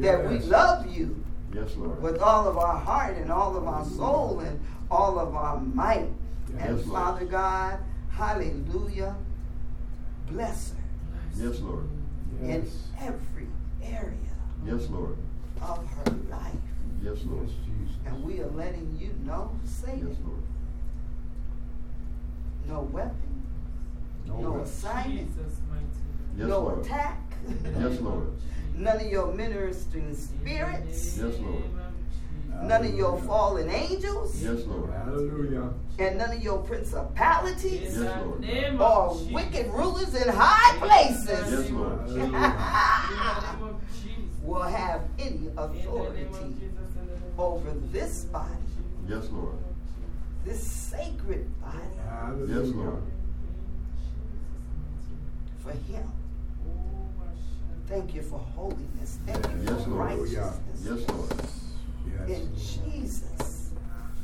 that we love you Yes, Lord. with all of our heart and all of our soul and all of our might. And Yes, Lord. Father God, hallelujah, bless her Yes, Lord. in every area Yes, Lord. of her life. Yes, Lord. And we are letting you know, Satan, Yes, Lord. no weapon, no, assignment, Jesus, mighty Yes, no Lord. attack, Yes, Lord. none of your ministering spirits, Yes, Lord. none of your fallen angels, Yes, Lord. Hallelujah. and none of your principalities. Yes, Lord. Or wicked rulers in high places Yes, Lord. In the name of Jesus. will have any In the name of authority Jesus. in the name of over this body, Yes, Lord. this sacred body, Hallelujah. Yes, Lord. for Him. My son. Thank you for holiness. Thank you Yes, for Lord. righteousness. Yes, Lord. Yes. In Jesus'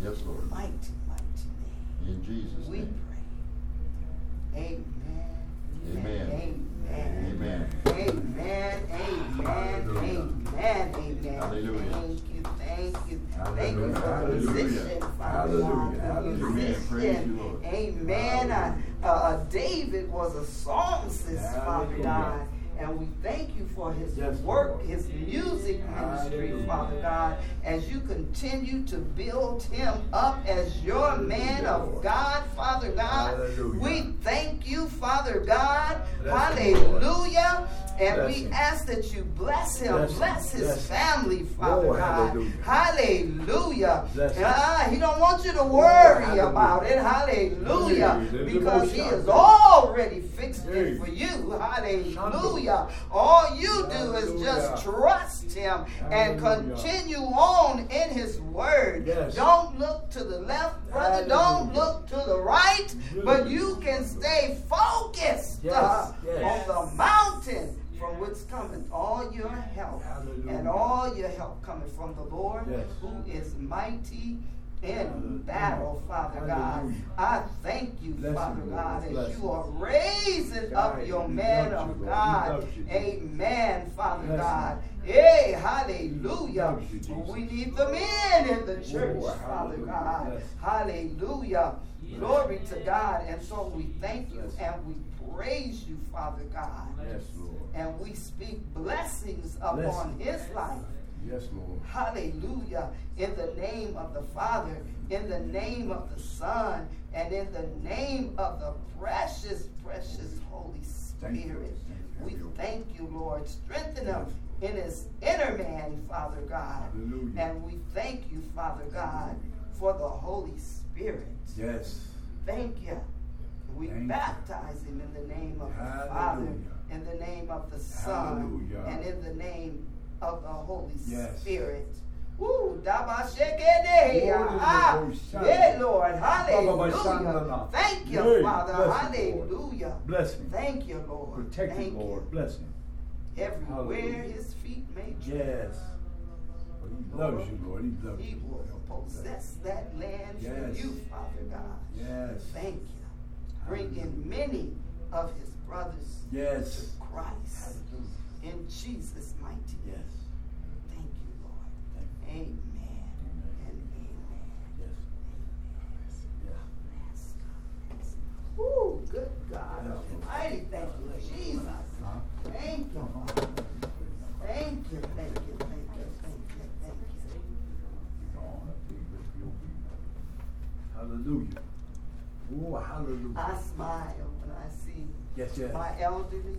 Yes, Lord. mighty, mighty In Jesus' name, we pray. Amen. Amen. Amen. Amen. Amen, amen, amen, amen. Hallelujah. Thank you, thank you, thank you for the Hallelujah. position, Father Hallelujah. Hallelujah. Amen. Praise you, Lord. Amen. Uh, uh, David was a psalmist, Father God. And we thank you for his Yes, work, his music ministry, Hallelujah. Father God, as you continue to build him up as your man of God, Father God. Hallelujah. We thank you, Father God. Hallelujah. And Bless we him. ask that you bless him, Bless bless his Bless family, Father Oh, God. hallelujah. Hallelujah. Ah, he don't want you to worry hallelujah. about it. Hallelujah. Because he has already fixed it for you. Hallelujah. All you do is just trust him and continue on in his word. Yes. Don't look to the left, brother. Don't look to the right, but you can stay focused Yes, uh, yes. on the mountain from which cometh all your help. Hallelujah. And all your help coming from the Lord Yes. who is mighty in battle, Father God. I thank you, Bless Father you, God, Bless you are raising up your man you, of God. you, Amen, Father Bless God. Hey, hallelujah. loves you, Jesus. We need the men in the church, Oh, Father hallelujah. God. Hallelujah. Glory to God. And so we thank you and we praise you, Father God. Yes, Lord. And we speak blessings upon his life. Yes, Lord. Hallelujah. In the name of the Father, in the name of the Son, and in the name of the precious, precious Holy. Spirit. Thank. We thank you, Lord. Strengthen him in his inner man, Father God. Hallelujah. And we thank you, Father God, for the Holy Spirit. Yes. Thank you. We Thank you. baptize him in the name of the Father, in the name of the Son, Hallelujah. and in the name of the Holy Yes. Spirit. Woo, ah, yeah, Lord, hallelujah. Thank you, Father, hallelujah. Bless him. Thank you, Lord. Protect Thank him, Lord. you. Bless him. Everywhere Hallelujah. his feet may tread, Yes. He loves you, Lord. He loves he you. will possess that land for you, Father God. Yes. Thank you. Bring in many of his brothers Yes. to Christ. In Jesus' mighty name. Yes. Thank you, Lord. Thank you. Amen and amen. Yes. Yes. Yes, God. Yes. Woo, good God Almighty. Thank you, Jesus. Huh? Thank you, Father. Thank you, thank you, thank you, thank you, thank you. Go on up there, but you'll be- Hallelujah. Oh, hallelujah. I smile when I see Yes, yes. my elderly